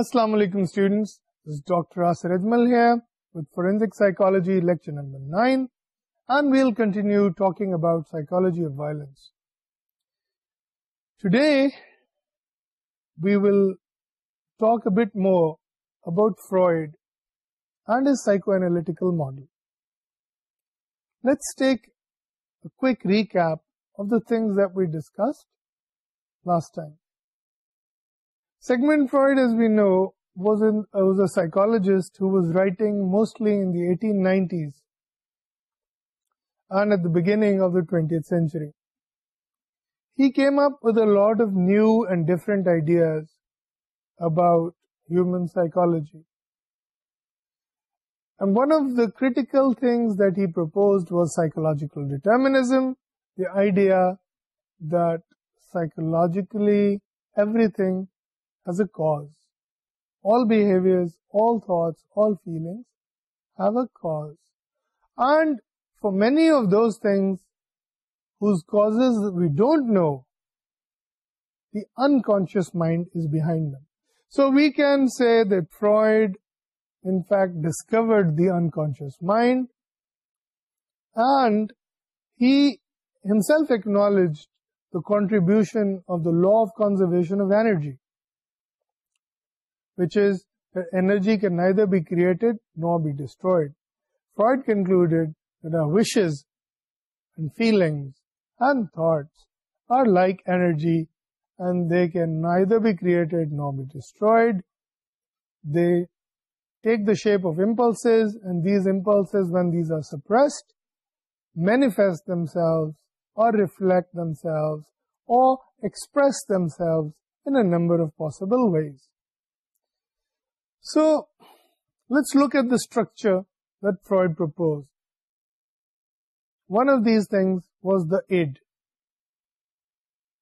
السلام علیکم we will talk about more about Freud and a psychoanalytical model this is last segment Freud is view was an was a cool about his psychology proposed psychological determinism the idea دکلی that many of these things we don't know the unconscious mind is behind the so we can see that Freud in fact discovered the unconscious mind and helped ایک knowledge the contribution of the law of conservation of energy energy can either be created no be destroyed the wish feelings no be destroy take the shape of impulse and these impulse when these are ceased manifest themselves or reflect themselves or express themselves of possible ways So let's look at the structure that Freud proposed. One of these things was the id.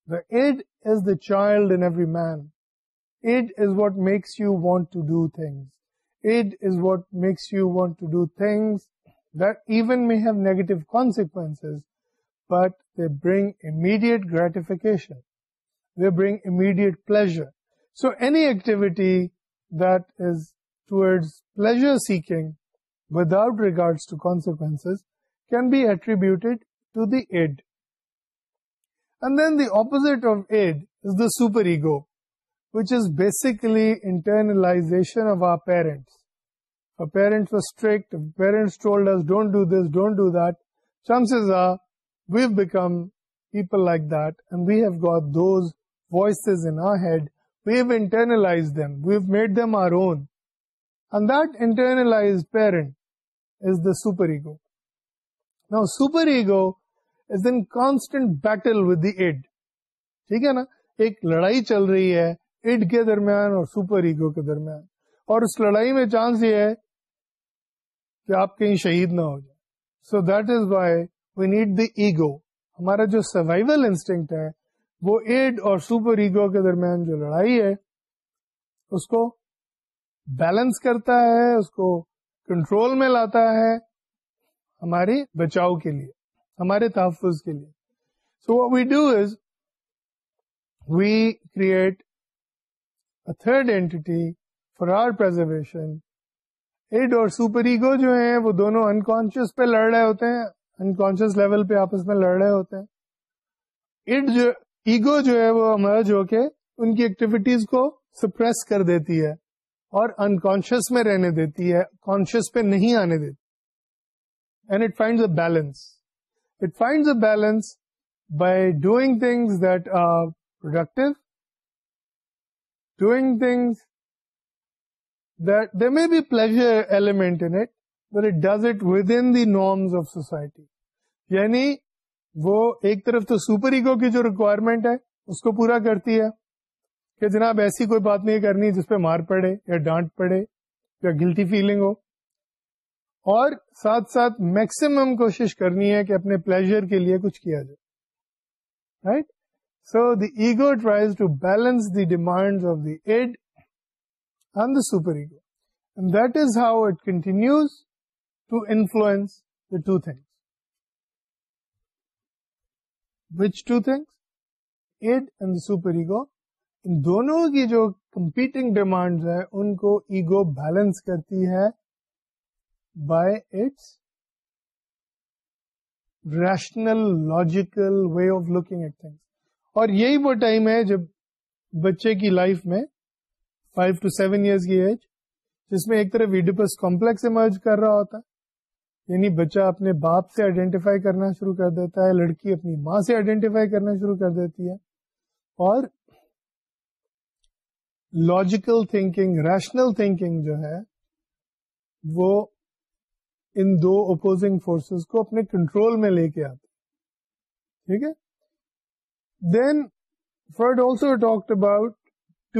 The id is the child in every man. Id is what makes you want to do things. Id is what makes you want to do things that even may have negative consequences, but they bring immediate gratification. They bring immediate pleasure. So any activity parents parents don't do this don't do dance آم people like that and we has an head نا ایک لڑائی چل رہی ہے کے درمیان اور سپر ایگو کے درمیان اور اس لڑائی میں چانس یہ ہے کہ آپ کہیں شہید نہ ہو جائے so that is why we need the ego ہمارا جو سروائول انسٹنکٹ ہے وہ ایڈ اور سپر ایگو کے درمیان جو لڑائی ہے اس کو بیلنس کرتا ہے اس کو کنٹرول میں لاتا ہے ہمارے بچاؤ کے لیے ہمارے تحفظ کے لیے so what we do is we create third entity for our preservation id اور سپر ایگو جو ہیں وہ دونوں انکانشیس پہ لڑ رہے ہوتے ہیں انکانشیس لیول پہ آپس میں لڑ رہے ہوتے ہیں ایڈ جو ایگو جو ہے وہ امرج ہو کے ان کی ایکٹیویٹیز کو سپریس کر دیتی ہے اور انکانشیس میں رہنے دیتی ہے کانشیس پہ نہیں آنے دیتی and it find a balance it find a balance by doing things that are productive doing things they may be pleasure element it does it within the norms of society یعنی وہ ایک طرف تو superego کی جو requirement ہے اس کو پورا کرتی ہے کہ جناب ایسی کوئی بات نہیں کرنی جس پہ مار پڑے یا ڈانٹ پڑے یا گلٹی فیلنگ ہو اور ساتھ ساتھ میکسیمم کوشش کرنی ہے کہ اپنے پلیزر کے لیے کچھ کیا جائے right so the ego tries to balance the demand of the id and the super ego and that is how it continues to influence the two thing which two things id and super ego ان دونوں کی جو competing demand ہے ان کو ego balance کرتی ہے by its rational logical way of looking at things اور یہی وہ ٹائم ہے جب بچے کی لائف میں فائیو ٹو سیون ایئرس کی ایج جس میں ایک طرف ویڈیوس کمپلیکس ایمرج کر رہا ہوتا ہے یعنی بچہ اپنے باپ سے آئیڈینٹیفائی کرنا شروع کر دیتا ہے لڑکی اپنی ماں سے آئیڈینٹیفائی کرنا شروع کر دیتی ہے اور لاجیکل تھنکنگ ریشنل تھنکنگ جو ہے وہ ان دو اپوزنگ فورسز کو اپنے کنٹرول میں لے کے آتے ٹھیک ہے then Freud also talked about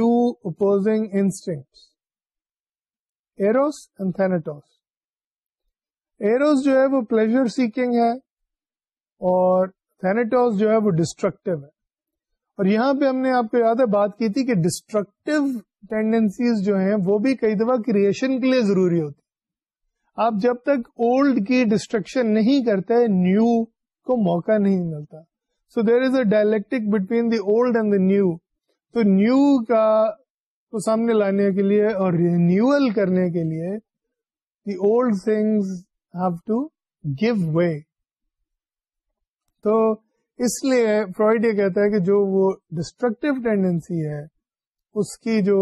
two opposing instinct Eros and Thanatos Eros جو ہے وہ پلیزر سیکنگ ہے اور جو ہے وہ ڈسٹرکٹیو ہے اور یہاں پہ ہم نے آپ کو یاد ہے بات کی تھی کہ ڈسٹرکٹیو ٹینڈنسیز جو ہیں وہ بھی کئی دفعہ کریشن کے لیے ضروری ہوتی آپ جب تک اولڈ کی ڈسٹرکشن نہیں کرتے نیو کو موقع نہیں ملتا so there is a dialectic between the old and the new تو نیو کا کو سامنے لانے کے لیے اور رینیول کرنے کے لیے the old things have to give way تو اس لیے فرائڈ یہ کہتا ہے کہ جو وہ ڈسٹرکٹیو ٹینڈینسی ہے اس کی جو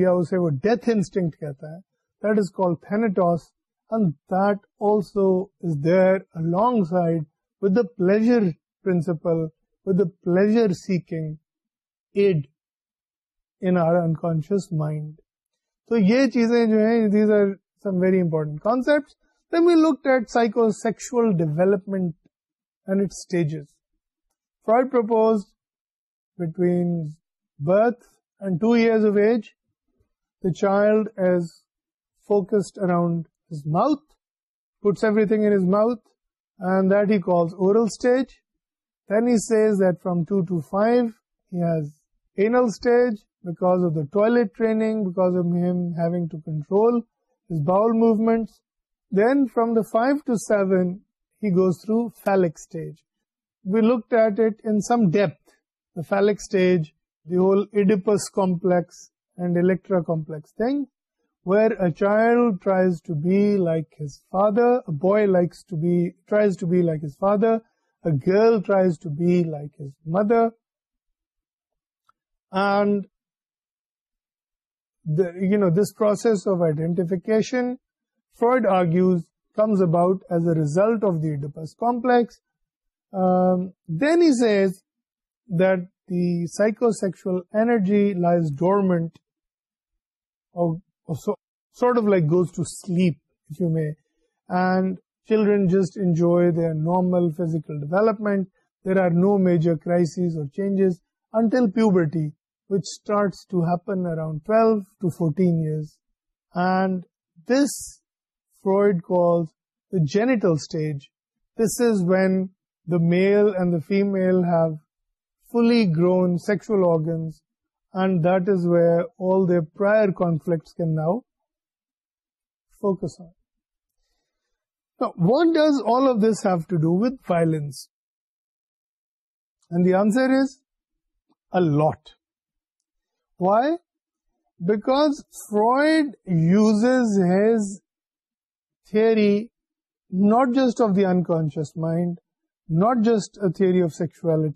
یا اسے وہ ڈیتھ انسٹنکٹ کہتا ہے that is call Thanatos and that also is there alongside with the pleasure principle with the pleasure seeking id in our unconscious mind تو یہ چیزیں جو ہیں these are some very important concept look at psychosexual development per child around is oral stage then it from two to five a stage because of the toilet because to control bowel movements Then from the 5 to 7, he goes through phallic stage. We looked at it in some depth, the phallic stage, the whole Oedipus complex and Electra complex thing, where a child tries to be like his father, a boy tries to be like his father, a girl tries to be like his mother, and this process of identification Freud argues comes about as a result of the Oedipus complex then he says that the psychosexual energy lies dormant sort of like goes to sleep, if you may. And children just enjoy their normal physical development. There are no major crises or changes until puberty, which starts to happen around 12 to 14 years. And this Freud calls the genital stage. This is when the male and the female have fully grown sexual organs, and that is where all their prior conflicts can now focus on. Now, what does all of this have to do with violence? And the answer is a lot. Why? Because Freud uses his unconscious not just of the unconscious mind not just a theory of psychosexual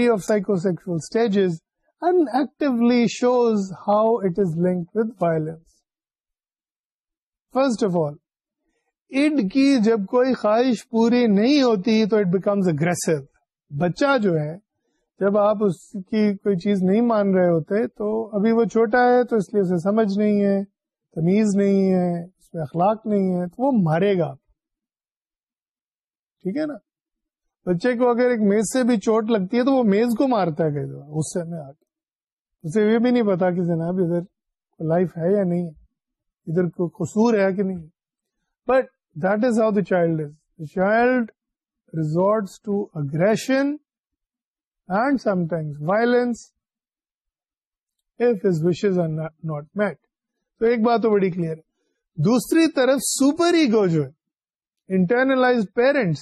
stages of psycho shows actually shows how it is link first of all id کی جب کوئی خواہش پوری نہیں ہوتی تو it becomes aggressive بچہ جو ہے جب آپ اس کی کوئی چیز نہیں مان رہے ہوتے تو ابھی وہ چھوٹا ہے تو اس لیے اسے سمجھ نہیں ہے تمیز نہیں ہے اخلاق نہیں ہے تو وہ مارے گا ٹھیک ہے نا بچے کو اگر ایک میز سے بھی چوٹ لگتی ہے تو وہ میز کو مارتا ہے غصے میں آ کے اسے یہ بھی نہیں پتا کہ جناب ادھر لائف ہے یا نہیں ہے ادھر کو قصور ہے کہ نہیں but that is how the child is the child to aggression and some violence wishes are not met تو ایک بات تو بڑی کلیئر ہے دوسری طرف سپر ایگو جو ہے internalize parents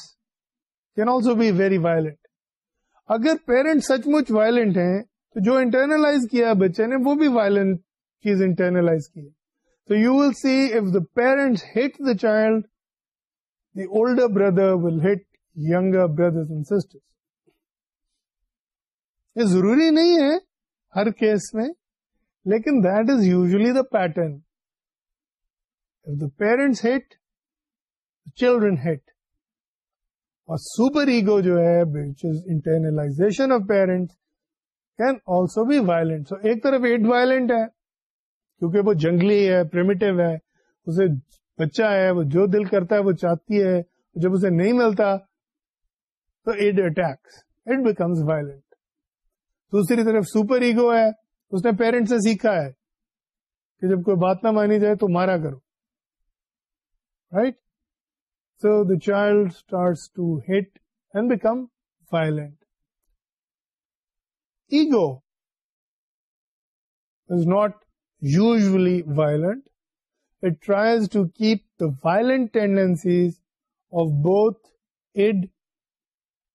can also be very violent اگر پیرنٹ سچ مچ وائلنٹ ہیں تو جو انٹرنلائز کیا بچے نے وہ بھی وائلنٹ چیز انٹرنلائز کی تو you will see if the parents hit the child the older brother will hit young sister یہ ضروری نہیں ہے ہر کیس میں لیکن that is usually the pattern the parents hit then hit our super ego جو ہے ایک طرف ایٹ وائلنٹ ہے کیونکہ وہ جنگلی ہے ہے اسے بچہ ہے وہ جو دل کرتا ہے وہ چاہتی ہے جب اسے نہیں ملتا تو it attacks it becomes violent دوسری طرف سپر ایگو ہے اس نے پیرنٹ سے سیکھا ہے کہ جب کوئی بات نہ مانی جائے تو مارا کرو right? So the child starts to hit and become violent. Ego is not usually violent. It tries to keep the violent tendencies of both id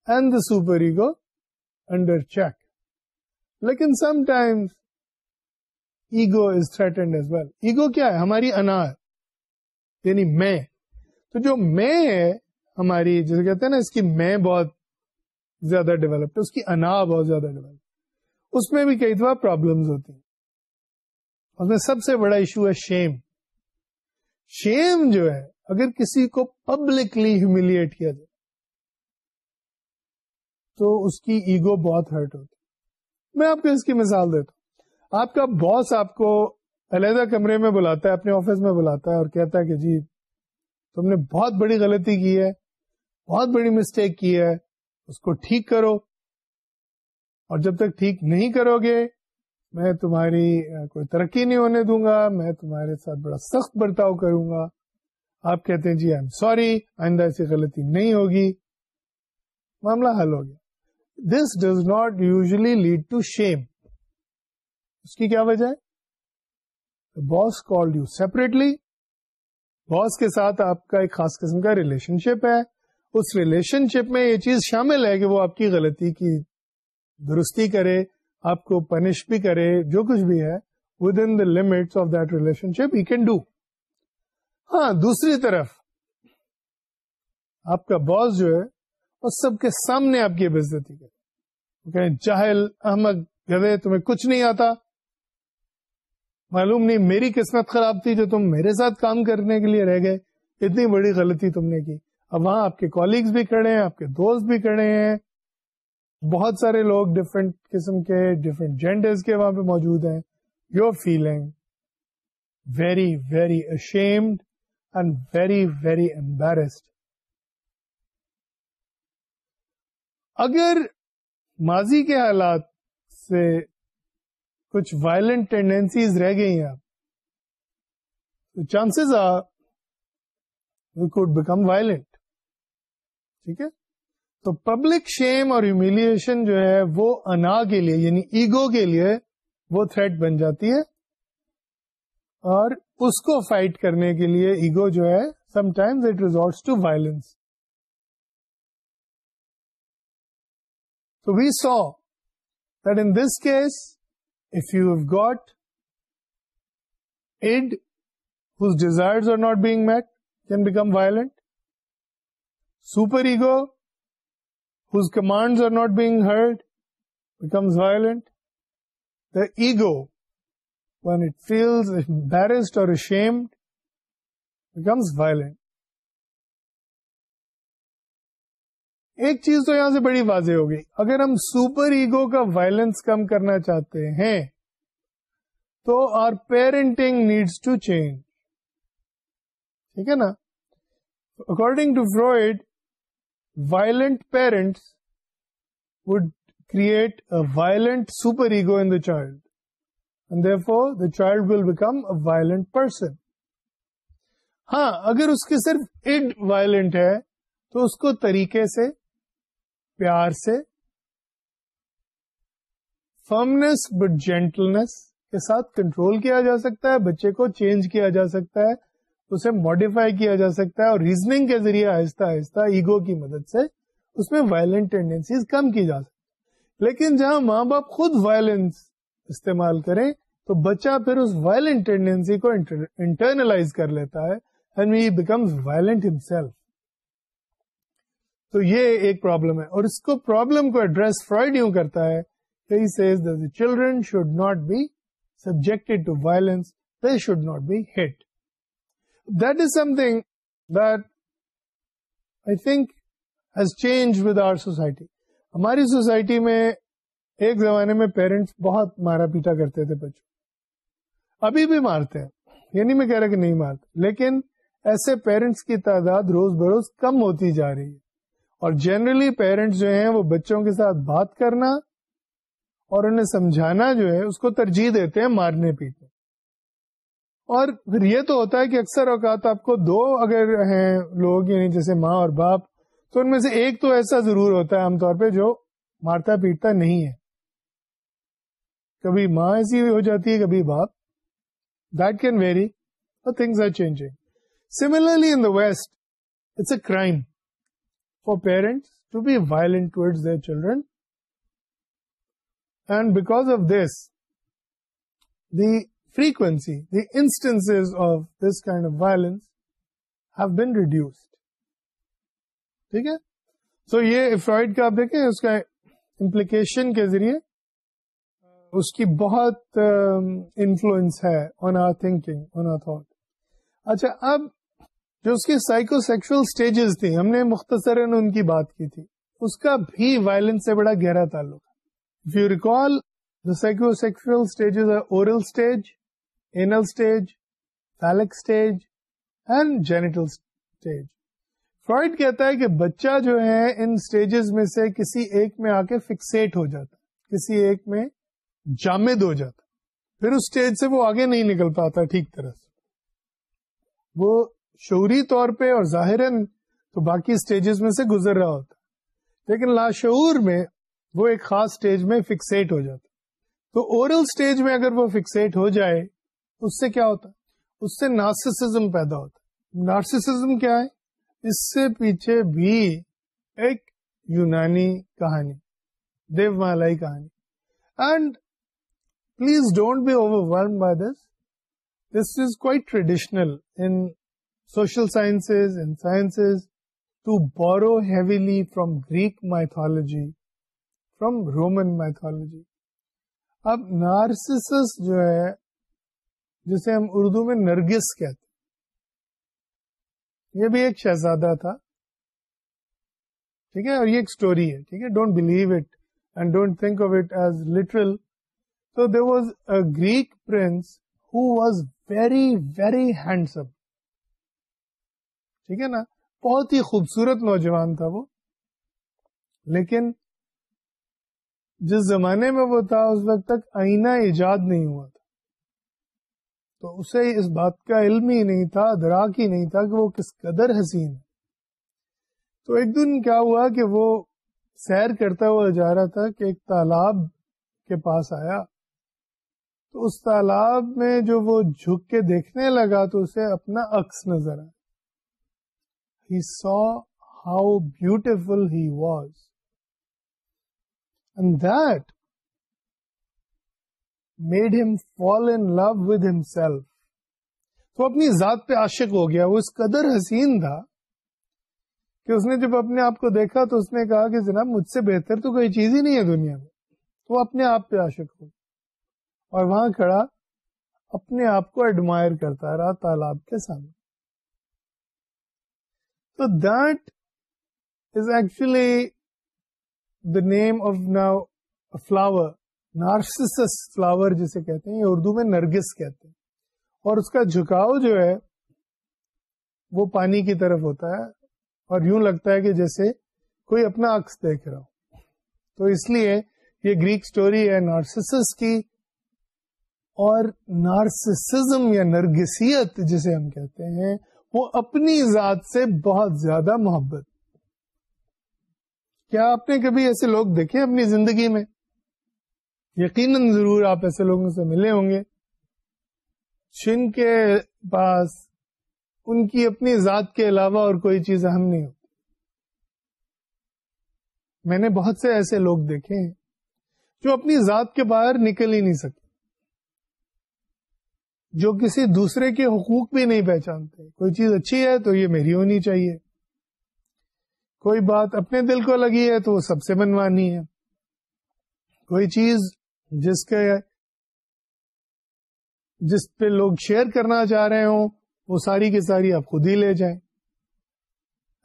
and the superego under check. Like in sometimes ego is threatened as well ego کیا ہے ہماری انا یعنی میں تو جو میں ہے ہماری جسے کہتے ہیں نا اس کی میں بہت زیادہ ڈیولپ زیادہ ڈیولپ اس میں بھی کئی دفعہ پرابلم ہوتی ہیں اس میں سب سے بڑا ایشو ہے اگر کسی کو پبلکلی ہیوملیٹ کیا جائے تو اس کی ایگو بہت ہرٹ ہوتی میں آپ کو اس کی مثال دیتا ہوں آپ کا باس آپ کو علیحدہ کمرے میں بلاتا ہے اپنے آفس میں بلاتا ہے اور کہتا ہے کہ جی تم نے بہت بڑی غلطی کی ہے بہت بڑی مسٹیک کی ہے اس کو ٹھیک کرو اور جب تک ٹھیک نہیں کرو گے میں تمہاری کوئی ترقی نہیں ہونے دوں گا میں تمہارے ساتھ بڑا سخت برتاؤ کروں گا آپ کہتے ہیں جی آئی ایم سوری آئندہ ایسی غلطی نہیں ہوگی معاملہ حل ہو گیا this does not usually lead to shame اس کی کیا وجہ ہے boss called you separately boss کے ساتھ آپ کا ایک خاص قسم کا ریلیشن شپ ہے اس ریلیشن شپ میں یہ چیز شامل ہے کہ وہ آپ کی غلطی کی درستی کرے آپ کو پنش بھی کرے جو کچھ بھی ہے within the limit of that relationship you can do ہاں دوسری طرف آپ کا باس جو ہے وہ سب کے سامنے آپ کی بےزتی کرے وہ کہیں آتا معلوم نہیں میری قسمت خراب تھی جو تم میرے ساتھ کام کرنے کے لیے رہ گئے اتنی بڑی غلطی تم نے کی اب وہاں آپ کے کالیگس بھی کھڑے ہیں آپ کے دوست بھی کھڑے ہیں بہت سارے لوگ ڈفرینٹ قسم کے ڈفرینٹ جینڈرز کے وہاں پہ موجود ہیں you feeling very very ashamed and very very embarrassed اگر ماضی کے حالات سے کچھ وائلنٹ ٹینڈینسیز رہ گئی ہیں آپ چانسز کوڈ بیکم وائلنٹ ٹھیک ہے تو پبلک شیم اور ہیومیلیشن جو ہے وہ انا کے لیے یعنی ایگو کے لیے وہ تھریٹ بن جاتی ہے اور اس کو فائٹ کرنے کے لیے ایگو جو ہے sometimes it resorts to violence تو so that in this case if you have got id whose desires are not being met, can become violent. Superego, whose commands are not being heard, becomes violent. The ego, when it feels embarrassed or ashamed, becomes violent. ایک چیز تو یہاں سے بڑی واضح ہو گئی اگر ہم سپر ایگو کا وائلنس کم کرنا چاہتے ہیں تو our parenting needs to change ٹھیک ہے نا according to Freud violent parents would create violent super ego in the child the child will become violent person ہاں اگر اس کے صرف اڈ وائلنٹ ہے تو اس کو طریقے سے پیار سے فرمنیس بٹ جینٹلنس کے ساتھ کنٹرول کیا جا سکتا ہے بچے کو چینج کیا جا سکتا ہے اسے ماڈیفائی کیا جا سکتا ہے اور ریزننگ کے ذریعے آہستہ آہستہ ایگو کی مدد سے اس میں وائلنٹ ٹینڈینسیز کم کی جا سکتی لیکن جہاں ماں باپ خود وائلنس استعمال کریں تو بچہ پھر اس وائلنٹ ٹینڈینسی کو انٹرنلائز کر لیتا ہے اینڈ ہی وائلنٹ تو یہ ایک پرابلم ہے اور اس کو پرابلم کو ایڈریس فرائڈ یوں کرتا ہے children violence, be subject to violence hit. Hit that is something think think change with our society ہماری سوسائٹی میں ایک زمانے میں پیرنٹس بہت مارا پیٹا کرتے تھے بچوں ابھی بھی مارتے ہیں یعنی میں کہہ رہا کہ نہیں مارتے لیکن ایسے پیرنٹس کی تعداد روز بروز کم ہوتی جا رہی ہے اور جنرلی پیرنٹس جو ہیں وہ بچوں کے ساتھ بات کرنا اور انہیں سمجھانا جو ہے اس کو ترجیح دیتے ہیں مارنے پیٹنے اور پھر یہ تو ہوتا ہے کہ اکثر اوقات آپ کو دو اگر ہیں لوگ یعنی جیسے ماں اور باپ تو ان میں سے ایک تو ایسا ضرور ہوتا ہے عام طور پہ جو مارتا پیٹتا نہیں ہے کبھی ماں ایسی ہو جاتی ہے کبھی باپ that can vary things are changing similarly in the west it's a crime for parent be violent ٹوڈ children and because of this the frequency the instance of this kind of violence been reduced ٹھیک ہے سو یہ fried کا آپ دیکھیں اس کا implication کے ذریعے اس کی بہت انفلوئنس ہے on our thinking on our thought اچھا اب جو اس کی سائیکو سیکشل سٹیجز تھی ہم نے مختصر ان کی بات کی تھی اس کا بھی وائلنس سے بڑا گہرا تعلق ہے you recall the psychosexual stages oral stage anal stage phallic stage and genital stage Freud کہتا ہے کہ بچہ جو ہے ان اسٹیجز میں سے کسی ایک میں آ کے فکسیٹ ہو جاتا کسی ایک میں جامد ہو جاتا پھر اس اسٹیج سے وہ آگے نہیں نکل پاتا ٹھیک طرح سے وہ شعوری طور پہ اور ظاہراً تو باقی سٹیجز میں سے گزر رہا ہوتا لیکن لاشعور میں وہ ایک خاص سٹیج میں فکسیٹ ہو جاتا تو اورل سٹیج میں اگر وہ فکسیٹ ہو جائے اس سے کیا ہوتا اس سے نارسسزم پیدا ہوتا نارسسزم کیا ہے اس سے پیچھے بھی ایک یونانی کہانی دیو مالائی کہانی and please don't be overwhelmed by this this is quite traditional in social science and science to borrow heavily from Greek mythology from Roman mythology اب نارسسس جو ہے جسے ہم اردو میں نرگس کہتے ہیں یہ بھی ایک شہزادہ تھا ٹھیک ہے اور یہ ایک اسٹوری ہے ٹھیک ہے don't believe it and don't think of it as literal تو there was a Greek prince who was very very handsome ٹھیک ہے نا بہت ہی خوبصورت نوجوان تھا وہ لیکن جس زمانے میں وہ تھا اس وقت تک آئینہ ایجاد نہیں ہوا تھا تو اسے اس بات کا علم ہی نہیں تھا ادراک ہی نہیں تھا کہ وہ کس قدر حسین تو ایک دن کیا ہوا کہ وہ سیر کرتا ہوا جا رہا تھا کہ ایک تالاب کے پاس آیا تو اس تالاب میں جو وہ جھک کے دیکھنے لگا تو اسے اپنا عکس نظر آیا he saw how beautiful he was. And that made him fall in love with himself. تو اپنی ذات پہ عاشق ہو گیا وہ اس قدر حسین تھا کہ اس نے جب اپنے آپ کو دیکھا تو اس نے کہا کہ جناب مجھ سے بہتر تو کوئی چیز ہی نہیں ہے دنیا میں تو وہ اپنے آپ پہ عاشق ہو اور وہاں کھڑا اپنے آپ کو ایڈمائر کرتا رہا تالاب کے سامنے actually the name of now flower narcissus flower جسے کہتے ہیں یہ اردو میں نرگس کہتے ہیں اور اس کا جھکاؤ جو ہے وہ پانی کی طرف ہوتا ہے اور یوں لگتا ہے کہ جیسے کوئی اپنا عکس دیکھ رہا ہو تو اس لیے یہ گریک اسٹوری ہے نارسسس کی اور نارسسزم یا نرگسیت جسے ہم کہتے ہیں وہ اپنی ذات سے بہت زیادہ محبت کیا آپ نے کبھی ایسے لوگ دیکھے اپنی زندگی میں یقیناً ضرور آپ ایسے لوگوں سے ملے ہوں گے جن کے پاس ان کی اپنی ذات کے علاوہ اور کوئی چیز اہم نہیں ہوتی میں نے بہت سے ایسے لوگ دیکھے ہیں جو اپنی ذات کے باہر نکل ہی نہیں سکتے جو کسی دوسرے کے حقوق بھی نہیں پہچانتے کوئی چیز اچھی ہے تو یہ میری ہونی چاہیے کوئی بات اپنے دل کو لگی ہے تو وہ سب سے بنوانی ہے کوئی چیز جس کے جس پہ لوگ شیئر کرنا چاہ رہے ہوں وہ ساری کی ساری آپ خود ہی لے جائیں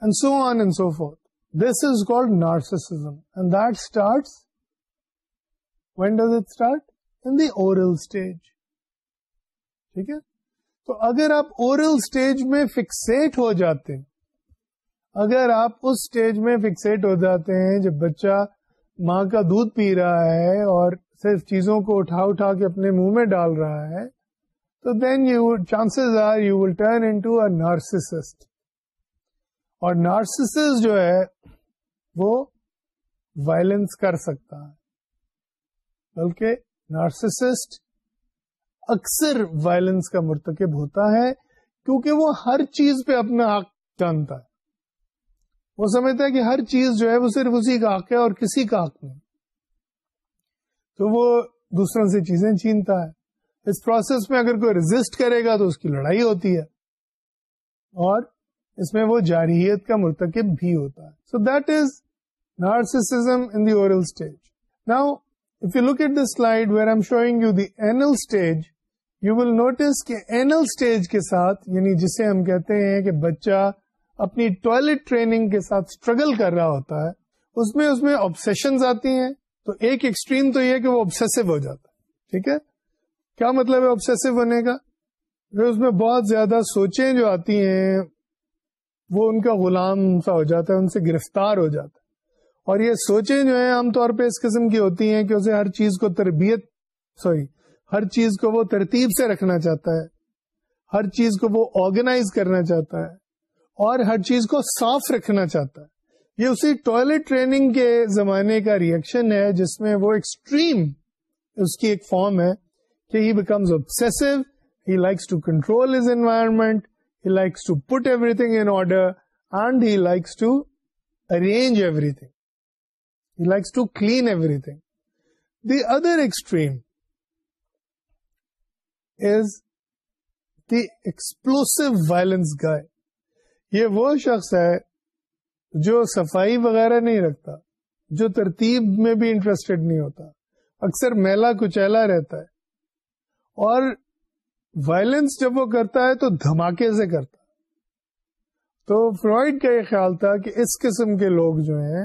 and and so so on for this is and that start when does it start in the stage ٹھیک ہے تو اگر آپ اورل اسٹیج میں فکسیٹ ہو جاتے ہیں اگر آپ اس اسٹیج میں فکسیٹ ہو جاتے ہیں جب بچہ ماں کا دودھ پی رہا ہے اور صرف چیزوں کو اٹھا اٹھا کے اپنے منہ میں ڈال رہا ہے تو then you chances are you will turn in narcissist اور نارسس جو ہے وہ وائلنس کر سکتا ہے بلکہ نارسسٹ اکثر وائلنس کا مرتکب ہوتا ہے کیونکہ وہ ہر چیز پہ اپنا حق جانتا ہے وہ سمجھتا ہے کہ ہر چیز جو ہے وہ صرف اسی کا حق ہے اور کسی کا حق نہیں تو وہ دوسروں سے چیزیں چھینتا ہے اس پروسیس میں اگر کوئی ریزسٹ کرے گا تو اس کی لڑائی ہوتی ہے اور اس میں وہ جارحیت کا مرتکب بھی ہوتا ہے so that is in oral stage now look at anal stage you will notice کہ اینل اسٹیج کے ساتھ یعنی جسے ہم کہتے ہیں کہ بچہ اپنی ٹوائلٹ ٹریننگ کے ساتھ اسٹرگل کر رہا ہوتا ہے اس میں اس میں آبسیشن آتی ہیں تو ایک ایکسٹریم تو یہ کہ وہ آبسیسو ہو جاتا ہے ٹھیک ہے کیا مطلب ہے آبسیسو ہونے کا اس میں بہت زیادہ سوچیں جو آتی ہیں وہ ان کا غلام سا ہو جاتا ہے ان سے گرفتار ہو جاتا ہے اور یہ سوچیں جو ہیں عام طور پہ اس قسم کی ہوتی ہیں کہ اسے ہر چیز کو تربیت سوری ہر چیز کو وہ ترتیب سے رکھنا چاہتا ہے ہر چیز کو وہ آرگنائز کرنا چاہتا ہے اور ہر چیز کو صاف رکھنا چاہتا ہے یہ اسی ٹوائلٹ ٹریننگ کے زمانے کا ریئیکشن ہے جس میں وہ ایکسٹریم اس کی ایک فارم ہے کہ he becomes ابسو he likes to control his environment he likes to put everything in order and he likes to arrange everything he likes to clean everything the other extreme is the explosive violence guy یہ وہ شخص ہے جو صفائی وغیرہ نہیں رکھتا جو ترتیب میں بھی انٹرسٹیڈ نہیں ہوتا اکثر میلا کچیلا رہتا ہے اور وائلنس جب وہ کرتا ہے تو دھماکے سے کرتا تو فرائڈ کا یہ خیال تھا کہ اس قسم کے لوگ جو ہیں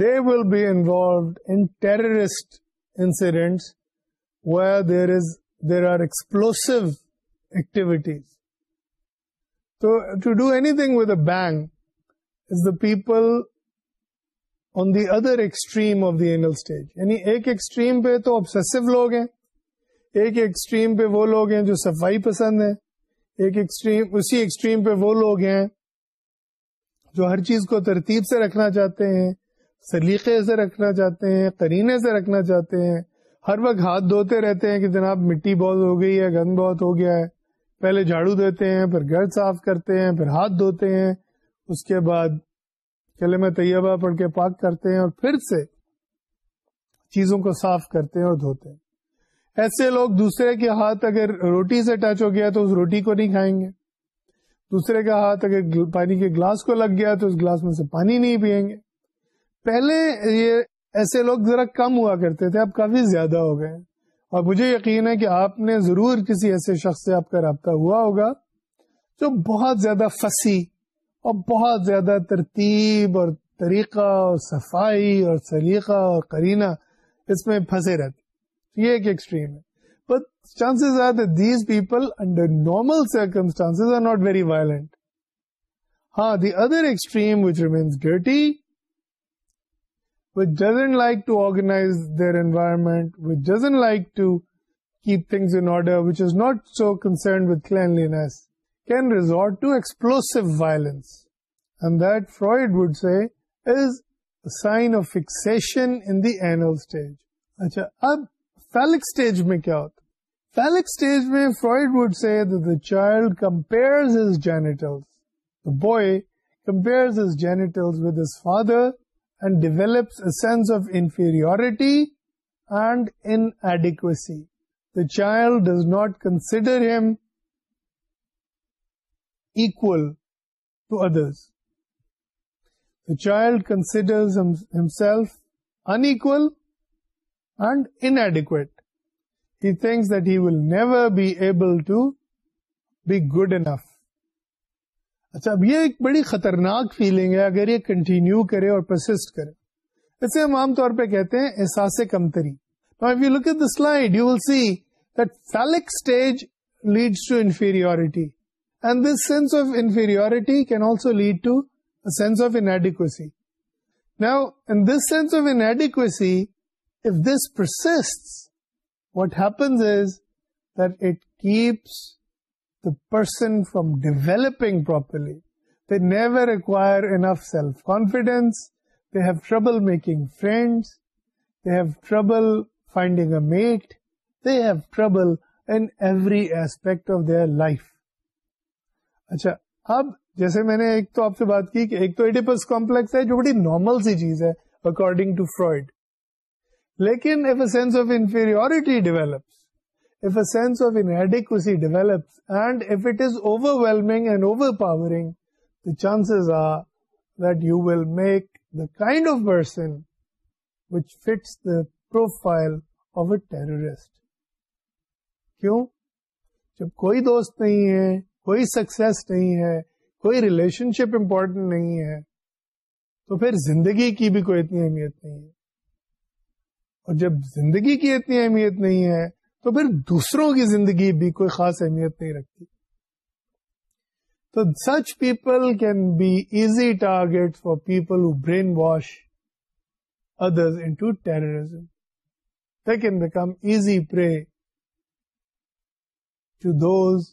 they will be involved in terrorist where there is there are explosive activities to to do anything with a bang is the people on the other extreme of the extreme پہ تو آپسو لوگ ہیں ایک ایکسٹریم پہ وہ لوگ ہیں جو صفائی پسند ہیں ایک ایکسٹریم اسی ایکسٹریم پہ وہ لوگ ہیں جو ہر چیز کو ترتیب سے رکھنا چاہتے ہیں سلیقے سے رکھنا چاہتے ہیں کرینے سے رکھنا چاہتے ہیں ہر وقت ہاتھ دھوتے رہتے ہیں کہ جناب مٹی بہت ہو گئی ہے گند بہت ہو گیا ہے پہلے جھاڑو دیتے ہیں پھر گھر صاف کرتے ہیں پھر ہاتھ دھوتے ہیں اس کے بعد چلے میں طیبہ پڑھ کے پاک کرتے ہیں اور پھر سے چیزوں کو صاف کرتے ہیں اور دھوتے ہیں ایسے لوگ دوسرے کے ہاتھ اگر روٹی سے ٹچ ہو گیا تو اس روٹی کو نہیں کھائیں گے دوسرے کا ہاتھ اگر پانی کے گلاس کو لگ گیا تو اس گلاس میں سے پانی نہیں پیئیں گے پہلے یہ ایسے لوگ ذرا کم ہوا کرتے تھے اب کافی زیادہ ہو گئے اور مجھے یقین ہے کہ آپ نے ضرور کسی ایسے شخص سے آپ کا رابطہ ہوا ہوگا جو بہت زیادہ فسی اور بہت زیادہ ترتیب اور طریقہ اور صفائی اور سلیقہ اور کرینا اس میں پھنسے رہتے یہ ایک ایکسٹریم ہے but chances are these people under normal circumstance are very violent ہاں the other extreme which remains dirty which doesn't like to organize their element which doesn't like to keep things which is not so concernless explosive violence was sign of fixation stage اچھا اب phallic stage میں کیا ہوتا phallic stage میں Freud would say the child compares the boy compare with father and develops a sense of inferiority and inadequacy. The child does not consider him equal to others. The child considers himself unequal and inadequate. He thinks that he will never be able to be good enough. اچھا اب یہ ایک بڑی خطرناک feeling ہے اگر یہ continue کرے اور پرسسٹ کرے اسے اچھا، ہم عام طور پہ کہتے ہیں احساس کمتری if you look at the slide you will see that stage leads to inferiority and this sense of inferiority can also lead to sense of inadequacy now in this sense of inadequacy if this persist what happens is that it keeps person from developing properly they never acquire enough self confidence they have trouble making friends they have trouble finding a mate they have trouble in every aspect of their life اچھا اب جیسے میں نے ایک تو آپ سے بات کی ایک تو ایڈ کمپلیکس ہے جو بڑی نارمل سی چیز ہے اکارڈنگ ٹو فرڈ لیکن if a sense of inferiority develops if a sense of inadequacy develops and if it is overwhelming and overpowering, the chances are that you will make the kind of person which fits the profile of a terrorist. کیوں جب کوئی دوست نہیں ہے کوئی success نہیں ہے کوئی ریلیشن شپ امپورٹینٹ نہیں ہے تو پھر زندگی کی بھی کوئی اتنی اہمیت نہیں ہے اور جب زندگی کی اتنی اہمیت نہیں ہے تو پھر دوسروں کی زندگی بھی کوئی خاص اہمیت نہیں رکھتی تو such people can be easy target for people who brainwash others into terrorism they can become easy to to those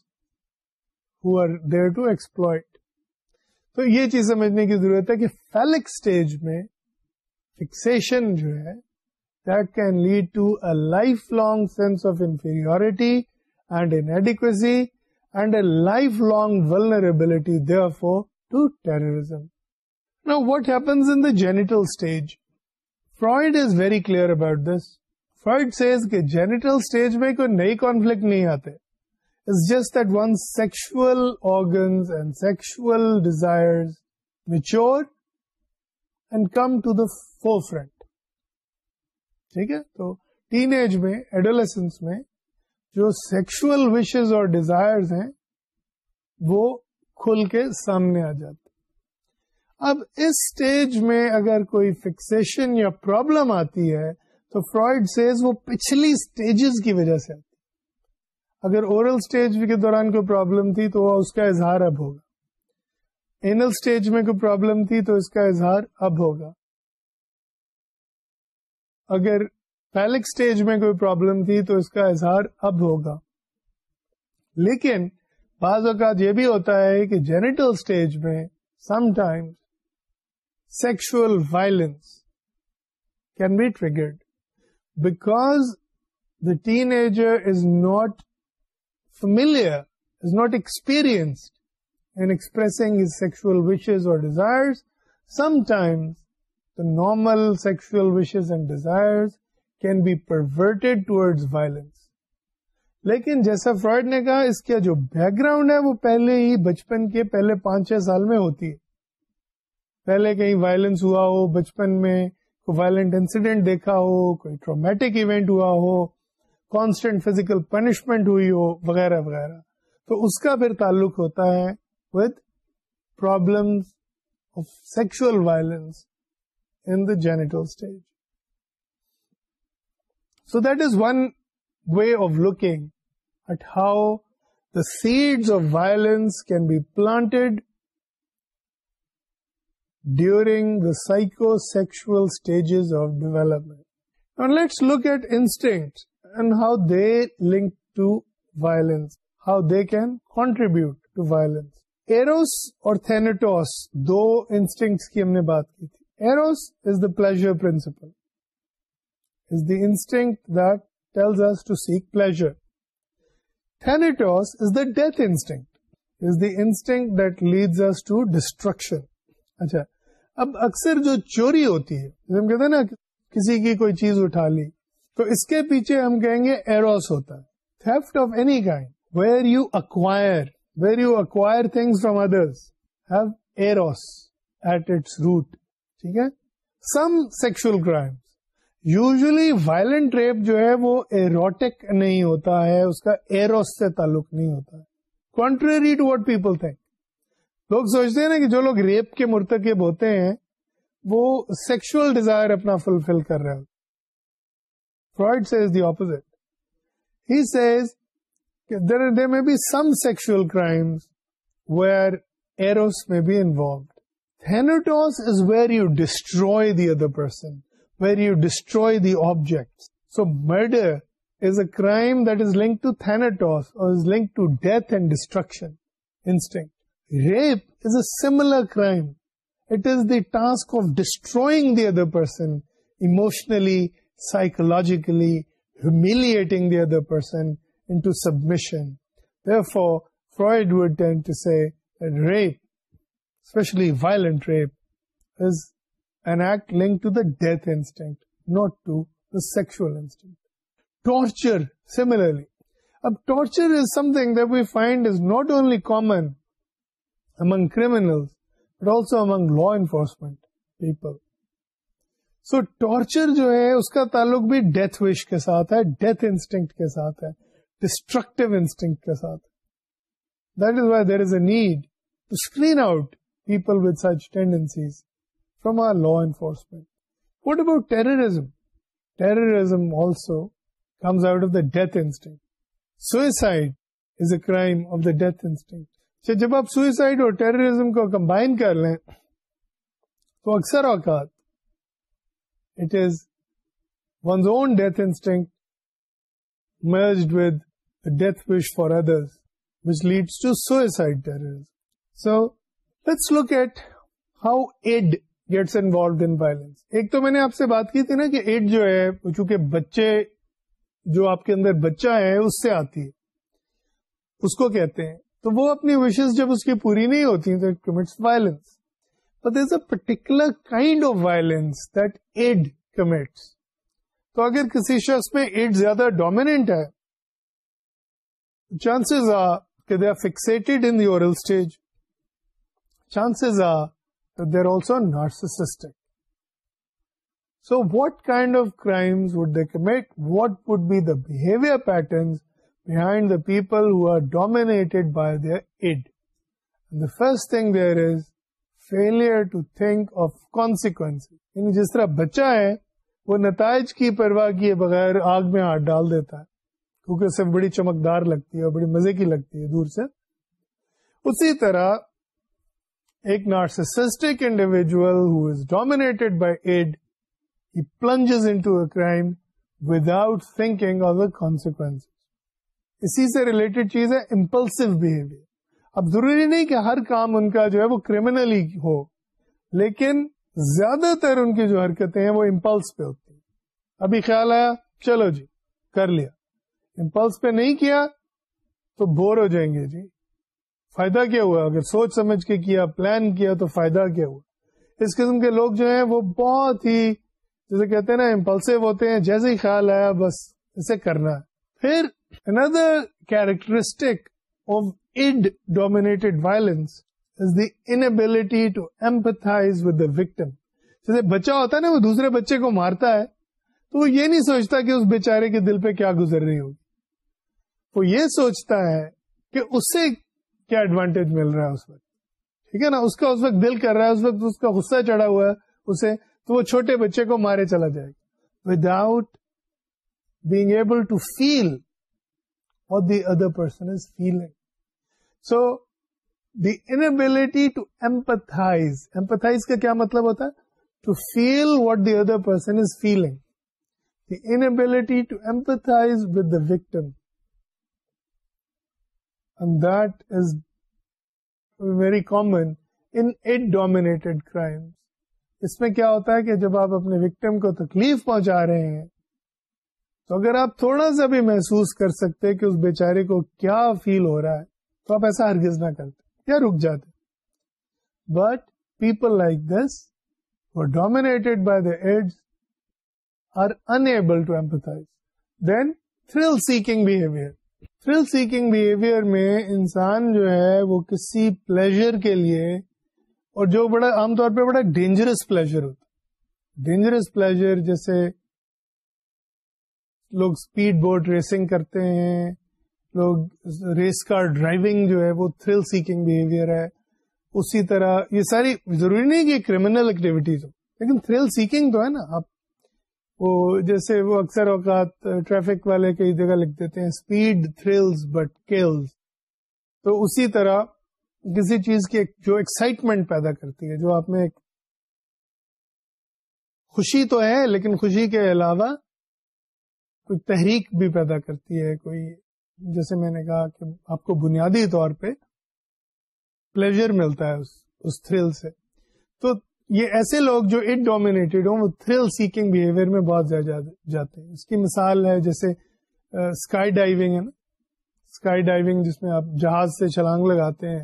who are exploit تو یہ چیز سمجھنے کی ضرورت ہے کہ فیلک اسٹیج میں فکسیشن جو ہے دیکٹ can lead to a life long sense of inferiority and inadequacy and a life long vulnerability therefore to ٹیم نا what happens until stage Freud is very clear about this Freud says genital stage میں کوئی نئی conflict نہیں آتے it just then sexual organs and sexual desire mature and come to the forefront ٹھیک ہے تو ٹین ایج میں adolescence میں جو سیکشل وشز اور ڈیزائر ہیں وہ کھل کے سامنے آ جاتے اب اس اسٹیج میں اگر کوئی فکسیشن یا پرابلم آتی ہے تو فرائڈ سیز وہ پچھلی اسٹیجز کی وجہ سے آتی اگر اورل کے دوران کوئی پرابلم تھی تو اس کا اظہار اب ہوگا اینل اسٹیج میں کوئی پرابلم تھی تو اس کا اظہار اب ہوگا اگر پہلک اسٹیج میں کوئی پرابلم تھی تو اس کا اظہار اب ہوگا لیکن بعض اوقات یہ بھی ہوتا ہے کہ جینیٹل اسٹیج میں sometime sexual violence can be triggered because the ager is not familiar is not in expressing sexual wishes or desire sometimes the normal sexual wishes and desires can be perverted towards violence. لیکن جیسا fried نے کہا اس کا جو back ground ہے وہ پہلے ہی بچپن کے پہلے پانچ چھ سال میں ہوتی ہے پہلے کہیں وائلنس ہوا ہو بچپن میں کوئی وائلنٹ انسیڈنٹ دیکھا ہو کوئی ٹرومیٹک ایونٹ ہوا ہو کانسٹینٹ فزیکل پنشمنٹ ہوئی ہو وغیرہ وغیرہ تو اس کا پھر تعلق ہوتا ہے with problem of sexual violence genital stage so that is one way of looking at how the seed of violence can be planted during the psycho sexual stages of development let's look at instinct and how they link to violence how they can contribute to violence eros اور Thanatos دو instinct کی ہم نے بات کی تھی Eros is the pleasure principle is pleasure. Thanatos is to seek instinct. Is the death that is us to that leads اب اکثر جو چوری ہوتی ہے جیسے ہم کہتے ہیں نا کسی کی کوئی چیز اٹھا لی تو اس کے پیچھے ہم کہیں گے ایروس ہوتا where you acquire where you acquire things from others Eros at its root ٹھیک ہے some sexual crime usually violent rape جو ہے وہ ایروٹک نہیں ہوتا ہے اس کا ایروس سے تعلق نہیں ہوتا ہے contrary to what people think لوگ سوچتے ہیں نا کہ جو لوگ ریپ کے مرتکب ہوتے ہیں وہ سیکشل ڈیزائر اپنا فلفل کر رہے ہوتے Freud says says the opposite he there میں be some sexual where Eros میں بھی involve other person very you destroy object so murders دیسک of destroying the other person emotionally psychologically humiliating the other person submission for Freud و rape especially violent rape is an act link to the death instinct not to sexual instinct torture similarly اب torture is something they find is not only common among criminal also among law enforcement people so torture جو ہے اس کا تعلق بھی death wish کے ساتھ ہے death instinct کے ساتھ ہے ڈسٹرکٹ انسٹنکٹ کے ساتھ that is why there is a need to screen out people with such tendency from our law enforcement what about them also comes out of the death instinct is a crime of the death instinct جب opposite اور terrorism کو combine کر لیں تو اکثر اوقات it is one's own death instinct merged with the wish for others which leads to suicide terrorism so at how id gets violence ایک تو میں نے آپ سے بات کی تھی نا کہ ایڈ جو ہے چونکہ بچے جو آپ کے اندر بچہ ہے اس سے آتی اس کو کہتے ہیں تو وہ اپنی وشز جب اس کی پوری نہیں ہوتی تو اگر کسی شخص میں ایڈ زیادہ ڈومیننٹ ہے چانسز کہ they are in the stage chances consequences. یعنی جس طرح بچہ ہے وہ نتائج کی پرواہ کیے بغیر آگ میں ہاتھ ڈال دیتا ہے کیونکہ اسے بڑی چمکدار لگتی ہے اور بڑی مزے کی لگتی ہے دور سے اسی طرح ایک narcissistic individual who is dominated by he plunges plunge to a crime without the consequence اسی سے ریلیٹڈ چیز ہے امپلس بہیویئر اب ضروری نہیں کہ ہر کام ان کا جو ہے وہ کریمنلی ہو لیکن زیادہ تر ان کی جو حرکتیں ہیں وہ امپلس پہ ہوتی ہیں ابھی خیال آیا چلو جی کر لیا امپلس پہ نہیں کیا تو بور ہو جائیں گے جی فائدہ کیا ہوا اگر سوچ سمجھ کے کیا پلان کیا تو فائدہ کیا ہوا اس قسم کے لوگ جو ہیں وہ بہت ہی جیسے کہتے ہیں نا امپلسو ہوتے ہیں جیسے ہی خیال آیا بس اسے کرنا پھر اندر characteristic of violence is the inability to with the victim جیسے بچہ ہوتا ہے نا وہ دوسرے بچے کو مارتا ہے تو وہ یہ نہیں سوچتا کہ اس بےچارے کے دل پہ کیا گزر رہی ہوگی وہ یہ سوچتا ہے کہ اس سے کیا ایڈوانٹیج مل رہا ہے اس وقت ٹھیک ہے نا اس کا اس وقت دل کر رہا ہے اس وقت اس کا غصہ چڑھا ہوا ہے اسے تو وہ چھوٹے بچے کو مارے چلا جائے گا other person is feeling so inability to empathise empathise کا کیا مطلب ہوتا ہے to feel what the other person is feeling the inability to empathise victim very it dominated crime اس میں کیا ہوتا ہے کہ جب آپ اپنے وکٹم کو تکلیف پہنچا رہے ہیں تو اگر آپ تھوڑا سا بھی محسوس کر سکتے کہ اس بیچارے کو کیا فیل ہو رہا ہے تو آپ ایسا ہرگز نہ کرتے یا رک جاتے but people like this dominated by the id are unable to thrill seeking thrill seeking behaviour میں انسان جو ہے وہ کسی پلیزر کے لیے اور جو بڑا عام طور پہ بڑا ڈینجرس پلیزر ہوتا ڈینجرس پلیزر جیسے لوگ اسپیڈ بوٹ ریسنگ کرتے ہیں لوگ ریس کار ڈرائیونگ جو ہے وہ تھرل سیکنگ بہیویئر ہے اسی طرح یہ ساری ضروری نہیں کہ کریمنل ایکٹیویٹیز ہو لیکن تھرل سیکنگ تو ہے نا آپ وہ جیسے وہ اکثر اوقات ٹریفک والے کئی جگہ لکھ دیتے ہیں اسپیڈ تھرلز بٹ کلز تو اسی طرح کسی چیز کی جو ایکسائٹمنٹ پیدا کرتی ہے جو آپ میں خوشی تو ہے لیکن خوشی کے علاوہ کوئی تحریک بھی پیدا کرتی ہے کوئی جیسے میں نے کہا کہ آپ کو بنیادی طور پہ پلیزر ملتا ہے اس تھرل سے تو یہ ایسے لوگ جو اٹ ہوں وہ تھرل سیکنگ بہیویئر میں بہت زیادہ جاتے ہیں اس کی مثال ہے جیسے اسکائی اسکائی ڈائیونگ ڈائیونگ ہے نا جس میں آپ جہاز سے چھلانگ لگاتے ہیں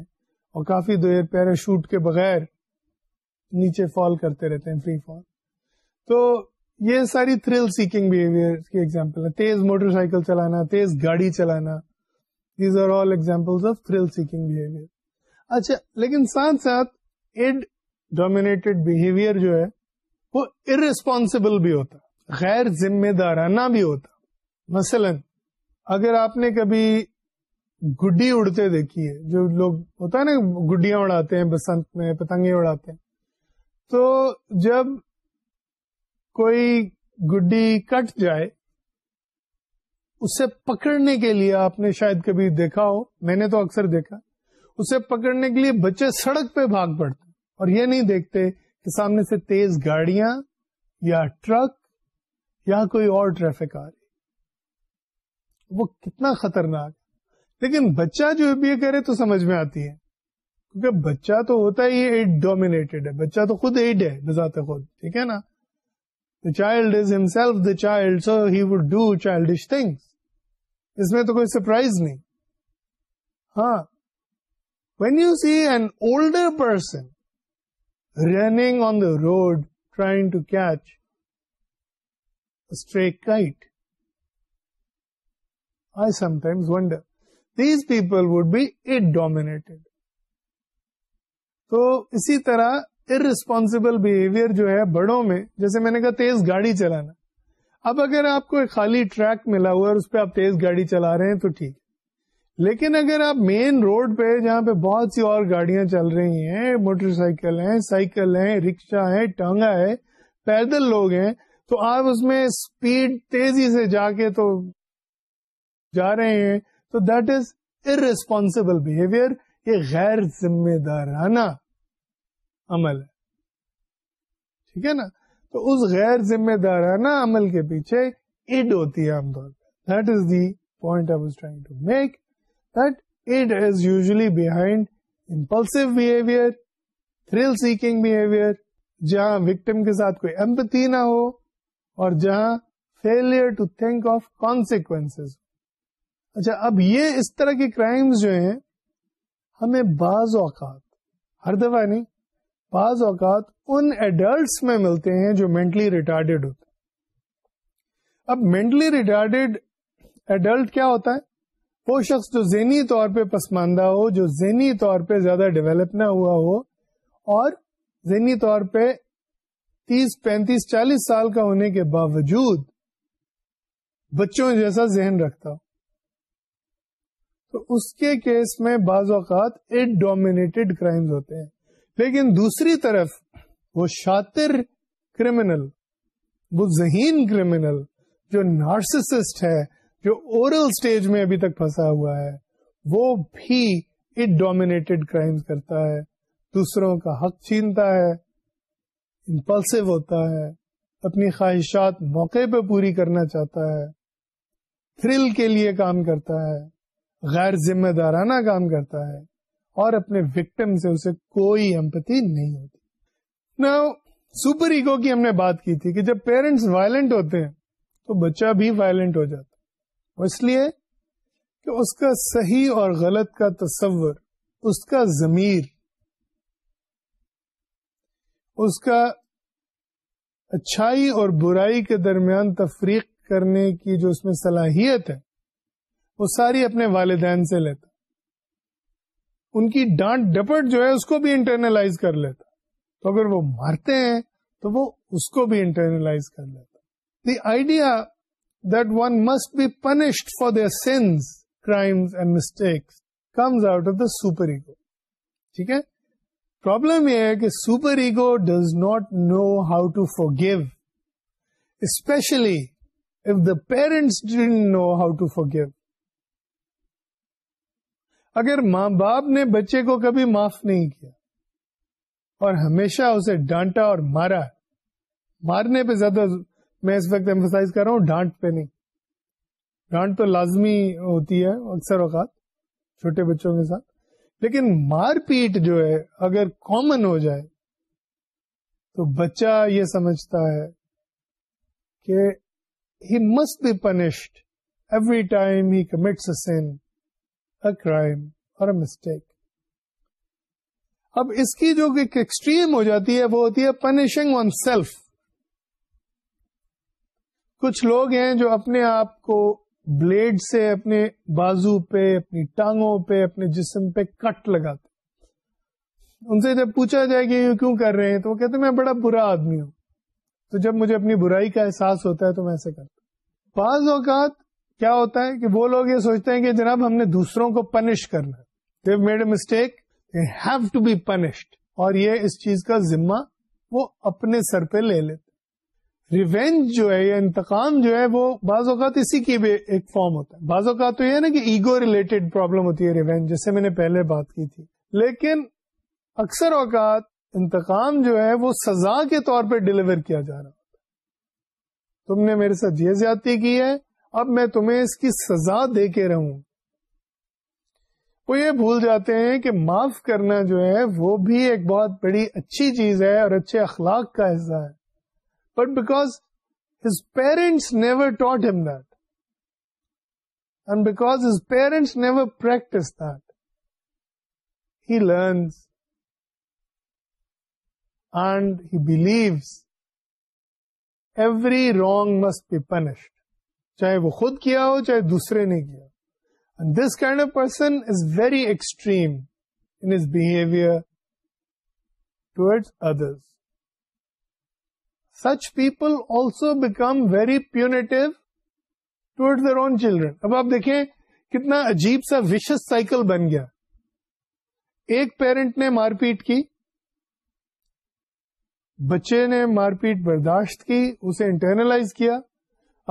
اور کافی دیر پیرے شوٹ کے بغیر نیچے فال کرتے رہتے ہیں فری فال تو یہ ساری تھرل سیکنگ بہیویئر کی ایگزامپل ہے تیز موٹر سائیکل چلانا تیز گاڑی چلانا these are all example of thrill seeking behaviour اچھا لیکن ساتھ ساتھ ایڈ ڈومینیٹڈ بہیویئر جو ہے وہ ارسپانسبل بھی ہوتا غیر ذمہ دارانہ بھی ہوتا مثلا اگر آپ نے کبھی گڈی اڑتے دیکھی ہے جو لوگ ہوتا ہے نا گڈیاں اڑاتے ہیں بسنت میں پتنگیں اڑاتے ہیں تو جب کوئی گڈی کٹ جائے اسے پکڑنے کے لیے آپ نے شاید کبھی دیکھا ہو میں نے تو اکثر دیکھا اسے پکڑنے کے لیے بچے سڑک پہ بھاگ پڑتے اور یہ نہیں دیکھتے کہ سامنے سے تیز گاڑیاں یا ٹرک یا کوئی اور ٹریفک آ رہی وہ کتنا خطرناک لیکن بچہ جو بھی یہ کہہ رہے تو سمجھ میں آتی ہے کیونکہ بچہ تو ہوتا ہی ایڈ ڈومینیٹڈ ہے بچہ تو خود ایڈ ہے بذات خود ٹھیک ہے نا the child is himself the child so he would do child things اس میں تو کوئی سرپرائز نہیں ہاں when you see an older person ring on the road trying to کیچریٹ I sometimes wonder these people would be it doomed تو اسی طرح ار behaviour جو ہے بڑوں میں جیسے میں نے کہا تیز گاڑی چلانا اب اگر آپ کو ایک خالی ٹریک ملا ہوا ہے اور اس پہ آپ تیز گاڑی چلا رہے ہیں تو ٹھیک لیکن اگر آپ مین روڈ پہ جہاں پہ بہت سی اور گاڑیاں چل رہی ہیں موٹر سائیکل ہیں سائیکل ہیں رکشا ہیں ٹانگا ہے پیدل لوگ ہیں تو آپ اس میں اسپیڈ تیزی سے جا کے تو جا رہے ہیں تو that is are responsible behaviour یہ غیر ذمہ دارانہ عمل ہے ٹھیک ہے نا تو اس غیر ذمہ دارانہ عمل کے پیچھے اڈ ہوتی ہے عام طور پہ that is the point of was trying to make that it is usually behind impulsive behavior, thrill-seeking behavior, جہاں victim کے ساتھ کوئی empathy نہ ہو اور جہاں failure to think of consequences. اچھا اب یہ اس طرح کے کرائمس جو ہیں ہمیں بعض اوقات ہر دفعہ نہیں بعض اوقات ان ایڈلٹس میں ملتے ہیں جو مینٹلی ریٹارڈیڈ ہوتے ہیں. اب مینٹلی ریٹارڈیڈ ایڈلٹ کیا ہوتا ہے وہ شخص جو ذہنی طور پہ پسماندہ ہو جو ذہنی طور پہ زیادہ ڈیولپ نہ ہوا ہو اور ذہنی طور پہ تیس پینتیس چالیس سال کا ہونے کے باوجود بچوں جیسا ذہن رکھتا ہو تو اس کے کیس میں بعض اوقات اڈ ڈومینیٹڈ کرائم ہوتے ہیں لیکن دوسری طرف وہ شاطر کریمنل وہ ذہین کرمنل جو نارسسٹ ہے جو اورل اسٹیج میں ابھی تک پھنسا ہوا ہے وہ بھی اٹ ڈومینیٹڈ کرائم کرتا ہے دوسروں کا حق چھینتا ہے امپلسو ہوتا ہے اپنی خواہشات موقع پہ پوری کرنا چاہتا ہے تھرل کے لیے کام کرتا ہے غیر ذمہ دارانہ کام کرتا ہے اور اپنے وکٹم سے اسے کوئی امپتی نہیں ہوتی نا سپر ایگو کی ہم نے بات کی تھی کہ جب پیرنٹس وائلنٹ ہوتے ہیں تو بچہ بھی وائلنٹ ہو جاتا اس کا صحیح اور غلط کا تصور اس کا ضمیر اس کا اچھائی اور برائی کے درمیان تفریق کرنے کی جو اس میں صلاحیت ہے وہ ساری اپنے والدین سے لیتا ان کی ڈانٹ ڈپٹ جو ہے اس کو بھی انٹرنلائز کر لیتا تو اگر وہ مارتے ہیں تو وہ اس کو بھی انٹرنلائز کر لیتا the idea that one must be punished for their sins, crimes and mistakes comes out of the super ego. Okay? Problem is that the super ego does not know how to forgive. Especially if the parents didn't know how to forgive. اگر ماں باپ نے بچے کو کبھی معاف نہیں کیا اور ہمیشہ اسے ڈانٹا اور مارا مارنے پہ زیادہ میں اس وقت ایمفسائز کر رہا ہوں ڈانٹ پہ نہیں ڈانٹ تو لازمی ہوتی ہے اکثر اوقات چھوٹے بچوں کے ساتھ لیکن مار پیٹ جو ہے اگر کامن ہو جائے تو بچہ یہ سمجھتا ہے کہ he must be punished every time he commits a sin a crime اور اے مسٹیک اب اس کی جو ایکسٹریم ہو جاتی ہے وہ ہوتی ہے پنشنگ آن سیلف کچھ لوگ ہیں جو اپنے آپ کو بلیڈ سے اپنے بازو پہ اپنی ٹانگوں پہ اپنے جسم پہ کٹ لگاتے ان سے جب پوچھا جائے کہ یہ کیوں کر رہے ہیں تو وہ کہتے ہیں میں بڑا برا آدمی ہوں تو جب مجھے اپنی برائی کا احساس ہوتا ہے تو میں ایسے کرتا ہوں بعض اوقات کیا ہوتا ہے کہ وہ لوگ یہ سوچتے ہیں کہ جناب ہم نے دوسروں کو پنش کرنا they've made a mistake have to be punished اور یہ اس چیز کا ذمہ وہ اپنے سر پہ لے لیتے ریونج جو ہے یا انتقام جو ہے وہ بعض اوقات اسی کی بھی ایک فارم ہوتا ہے بعض اوقات تو یہ نا کہ ایگو ریلیٹڈ پرابلم ہوتی ہے ریونج جس سے میں نے پہلے بات کی تھی لیکن اکثر اوقات انتقام جو ہے وہ سزا کے طور پہ ڈلیور کیا جا رہا ہوتا تم نے میرے ساتھ یہ زیادتی کی ہے اب میں تمہیں اس کی سزا دے کے رہوں وہ یہ بھول جاتے ہیں کہ معاف کرنا جو ہے وہ بھی ایک بہت بڑی اچھی چیز ہے اور اچھے اخلاق کا حصہ ہے because his parents never taught them then back his parents never practise درنس and he believes every wrong must be punished چاہے وہ خود کیا ہو چاہے دوسرے نے کیا whose kind of person is very extreme Anas behaviour towards others such people also become very punitive to their own children اب آپ دیکھیں کتنا عجیب سا وش سائیکل بن گیا ایک پیرنٹ نے پیٹ کی بچے نے مار پیٹ برداشت کی اسے انٹرنلائز کیا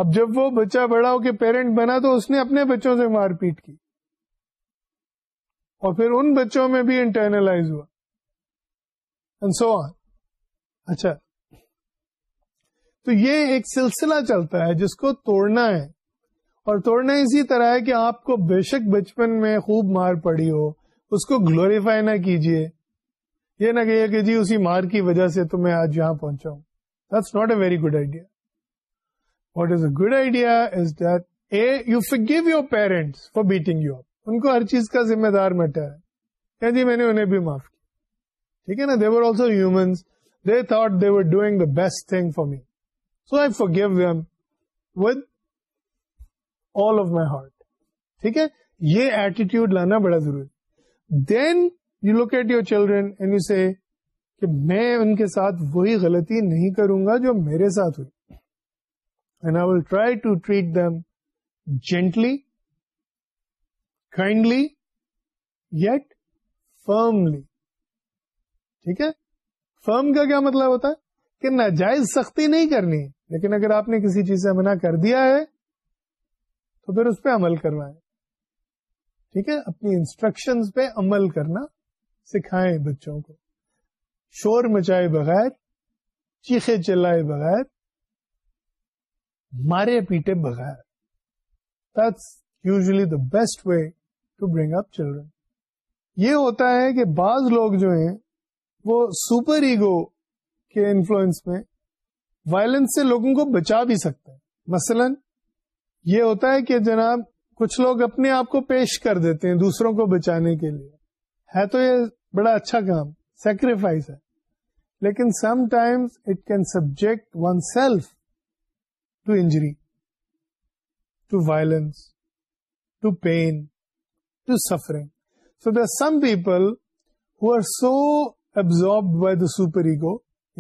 اب جب وہ بچہ بڑا ہو کے پیرنٹ بنا تو اس نے اپنے بچوں سے مار پیٹ کی اور پھر ان بچوں میں بھی انٹرنلائز ہوا سو آن اچھا تو یہ ایک سلسلہ چلتا ہے جس کو توڑنا ہے اور توڑنا اسی طرح ہے کہ آپ کو بے شک بچپن میں خوب مار پڑی ہو اس کو گلوریفائی نہ کیجیے یہ نہ کہیے کہ جی اسی مار کی وجہ سے تو میں آج یہاں پہنچا ہوں this not a very good idea what is a good idea is a you give your parents for beating you ان کو ہر چیز کا ذمہ دار میٹر ہے کہ جی میں نے انہیں بھی معاف کیا ٹھیک ہے نا they were also humans they thought they were doing the best thing for me so I forgive them with all of my heart ٹھیک ہے یہ ایٹیٹیوڈ لانا بڑا ضروری then you look at your سے کہ میں ان کے ساتھ وہی غلطی نہیں کروں گا جو میرے ساتھ ہوئی and I will try to treat them gently kindly yet firmly ٹھیک ہے فرم کا کیا مطلب ہوتا ہے کہ ناجائز سختی نہیں کرنی ہے لیکن اگر آپ نے کسی چیز سے منع کر دیا ہے تو پھر اس پہ عمل کروائیں ٹھیک ہے اپنی انسٹرکشن پہ عمل کرنا سکھائیں بچوں کو شور مچائے بغیر چیخے چلائے بغیر مارے پیٹے بغیر usually the best way to bring up children یہ ہوتا ہے کہ بعض لوگ جو ہیں وہ سپر ایگو کے انفلوئنس میں وائلنس سے لوگوں کو بچا بھی سکتا ہے مثلا یہ ہوتا ہے کہ جناب کچھ لوگ اپنے آپ کو پیش کر دیتے ہیں دوسروں کو بچانے کے لیے ہے تو یہ بڑا اچھا کام سیکریفائس ہے لیکن sometimes it can subject oneself to injury to violence to pain to suffering so them some people who are so absorb by the super ego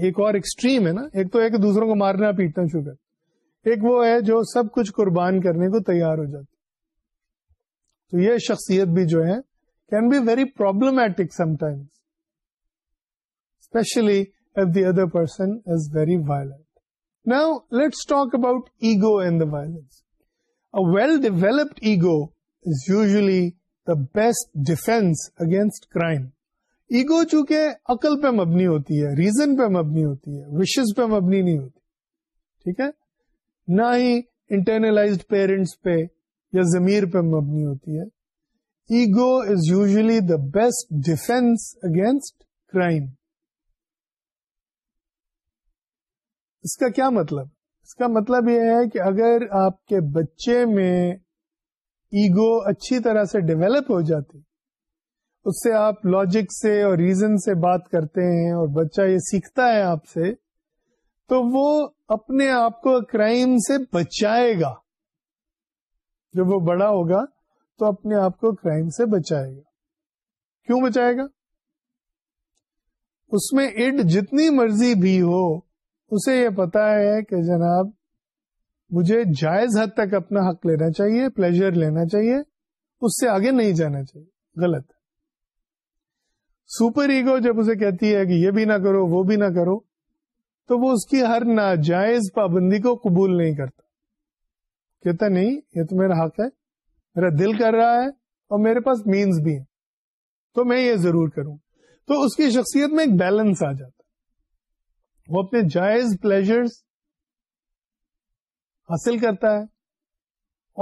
ایک اور ایکسٹریم ہے نا ایک تو ایک دوسروں کو مارنا پیٹنا شروع کر ایک وہ ہے جو سب کچھ قربان کرنے کو تیار ہو جاتی تو یہ شخصیت بھی جو ہے can be very problematic sometimes especially if the other person is very violent now let's talk about ego and the violence a well developed ego is usually the best defence against crime ego چونکہ عقل پہ مبنی ہوتی ہے reason پہ مبنی ہوتی ہے وشز پہ مبنی نہیں ہوتی ٹھیک ہے نہ ہی انٹرنلائزڈ پیرنٹس پہ یا ضمیر پہ مبنی ہوتی ہے ego is usually the best defence against crime اس کا کیا مطلب اس کا مطلب یہ ہے کہ اگر آپ کے بچے میں ایگو اچھی طرح سے ڈیولپ ہو جاتی اس سے آپ لاجک سے اور ریزن سے بات کرتے ہیں اور بچہ یہ سیکھتا ہے آپ سے تو وہ اپنے آپ کو کرائم سے بچائے گا جب وہ بڑا ہوگا تو اپنے آپ کو کرائم سے بچائے گا کیوں بچائے گا اس میں اڈ جتنی مرضی بھی ہو اسے یہ پتا ہے کہ جناب مجھے جائز حد تک اپنا حق لینا چاہیے پلیزر لینا چاہیے اس سے آگے نہیں جانا چاہیے غلط ہے سپر ایگو جب اسے کہتی ہے کہ یہ بھی نہ کرو وہ بھی نہ کرو تو وہ اس کی ہر ناجائز پابندی کو قبول نہیں کرتا کہتا نہیں یہ تو میرا حق ہے میرا دل کر رہا ہے اور میرے پاس مینز بھی ہیں تو میں یہ ضرور کروں تو اس کی شخصیت میں ایک بیلنس آ جاتا وہ اپنے جائز پلیزرس حاصل کرتا ہے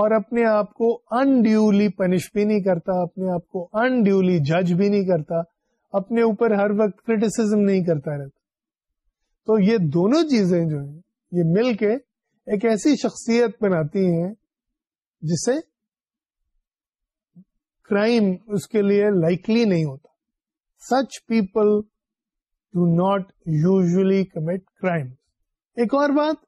اور اپنے آپ کو انڈیولی پنش بھی نہیں کرتا اپنے آپ کو انڈیولی جج بھی نہیں کرتا اپنے اوپر ہر وقت کریٹیسم نہیں کرتا رہتا تو یہ دونوں چیزیں جو ہیں یہ مل کے ایک ایسی شخصیت بناتی ہیں جسے کرائم اس کے لیے لائکلی نہیں ہوتا such people do not usually commit crime ایک اور بات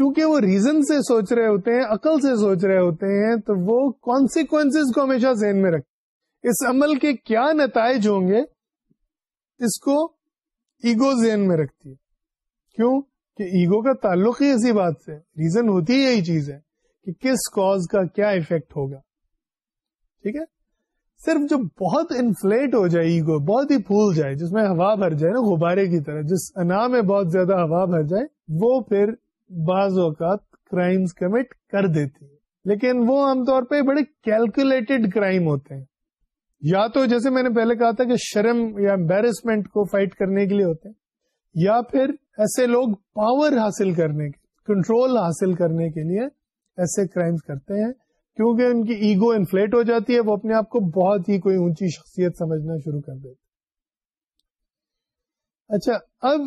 چونکہ وہ ریزن سے سوچ رہے ہوتے ہیں عقل سے سوچ رہے ہوتے ہیں تو وہ کانسیکوینس کو ہمیشہ ذہن میں رکھتے اس عمل کے کیا نتائج ہوں گے اس کو ایگو زین میں رکھتی ہے کیوں کہ ایگو کا تعلق ہی اسی بات سے ریزن ہوتی یہی چیز ہے کہ کس کاز کا کیا افیکٹ ہوگا ٹھیک ہے صرف جو بہت انفلیٹ ہو جائے ایگو بہت ہی پھول جائے جس میں ہوا بھر جائے نا غبارے کی طرح جس انا میں بہت زیادہ ہوا بھر جائے وہ پھر بعض اوقات کرائمز کمٹ کر دیتی ہے لیکن وہ عام طور پہ بڑے کیلکولیٹڈ کرائم ہوتے ہیں یا تو جیسے میں نے پہلے کہا تھا کہ شرم یا امبیرسمنٹ کو فائٹ کرنے کے لیے ہوتے ہیں یا پھر ایسے لوگ پاور حاصل کرنے کے کنٹرول حاصل کرنے کے لیے ایسے کرائم کرتے ہیں کیونکہ ان کی ایگو انفلیٹ ہو جاتی ہے وہ اپنے آپ کو بہت ہی کوئی اونچی شخصیت سمجھنا شروع کر دیتے اچھا اب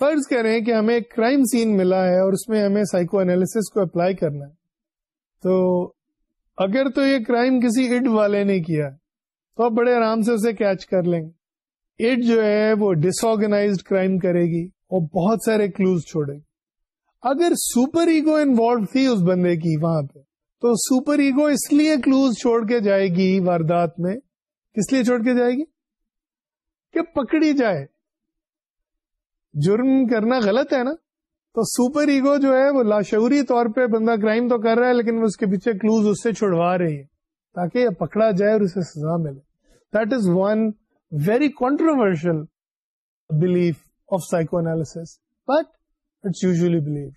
فرض کہہ رہے ہیں کہ ہمیں کرائم سین ملا ہے اور اس میں ہمیں سائیکو اینالس کو اپلائی کرنا ہے تو اگر تو یہ کرائم کسی اڈ والے نے کیا تو آپ بڑے آرام سے اسے کیچ کر لیں گے ایٹ جو ہے وہ ڈس آرگنائز کرائم کرے گی اور بہت سارے کلوز چھوڑے گی اگر سپر ایگو انوالو تھی اس بندے کی وہاں پہ تو سپر ایگو اس لیے کلوز چھوڑ کے جائے گی واردات میں کس لیے چھوڑ کے جائے گی کہ پکڑی جائے جرم کرنا غلط ہے نا تو سپر ایگو جو ہے وہ لاشعوری طور پہ بندہ کرائم تو کر رہا ہے لیکن وہ اس کے پیچھے کلوز اس سے چھڑوا رہی ہے تاکہ یہ پکڑا جائے اور اسے سزا ملے very controversial belief of psychoanalysis but its usually believed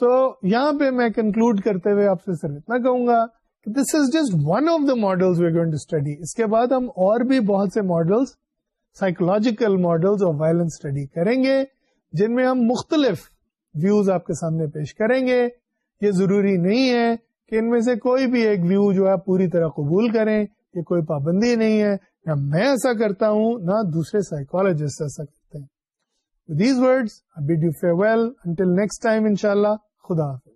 تو یہاں پہ میں کنکلوڈ کرتے ہوئے آپ سے صرف اتنا کہوں گا کہ this is just one of the model we to study اس کے بعد ہم اور بھی بہت سے models psychological models of violence study کریں گے جن میں ہم مختلف ویوز آپ کے سامنے پیش کریں گے یہ ضروری نہیں ہے کہ ان میں سے کوئی بھی ایک ویو جو ہے پوری طرح قبول کریں کوئی پابندی نہیں ہے نہ میں ایسا کرتا ہوں نہ دوسرے سائیکولوجسٹ ایسا کرتے ہیں دیز فیئر ویل انٹل ان شاء اللہ خدا حافظ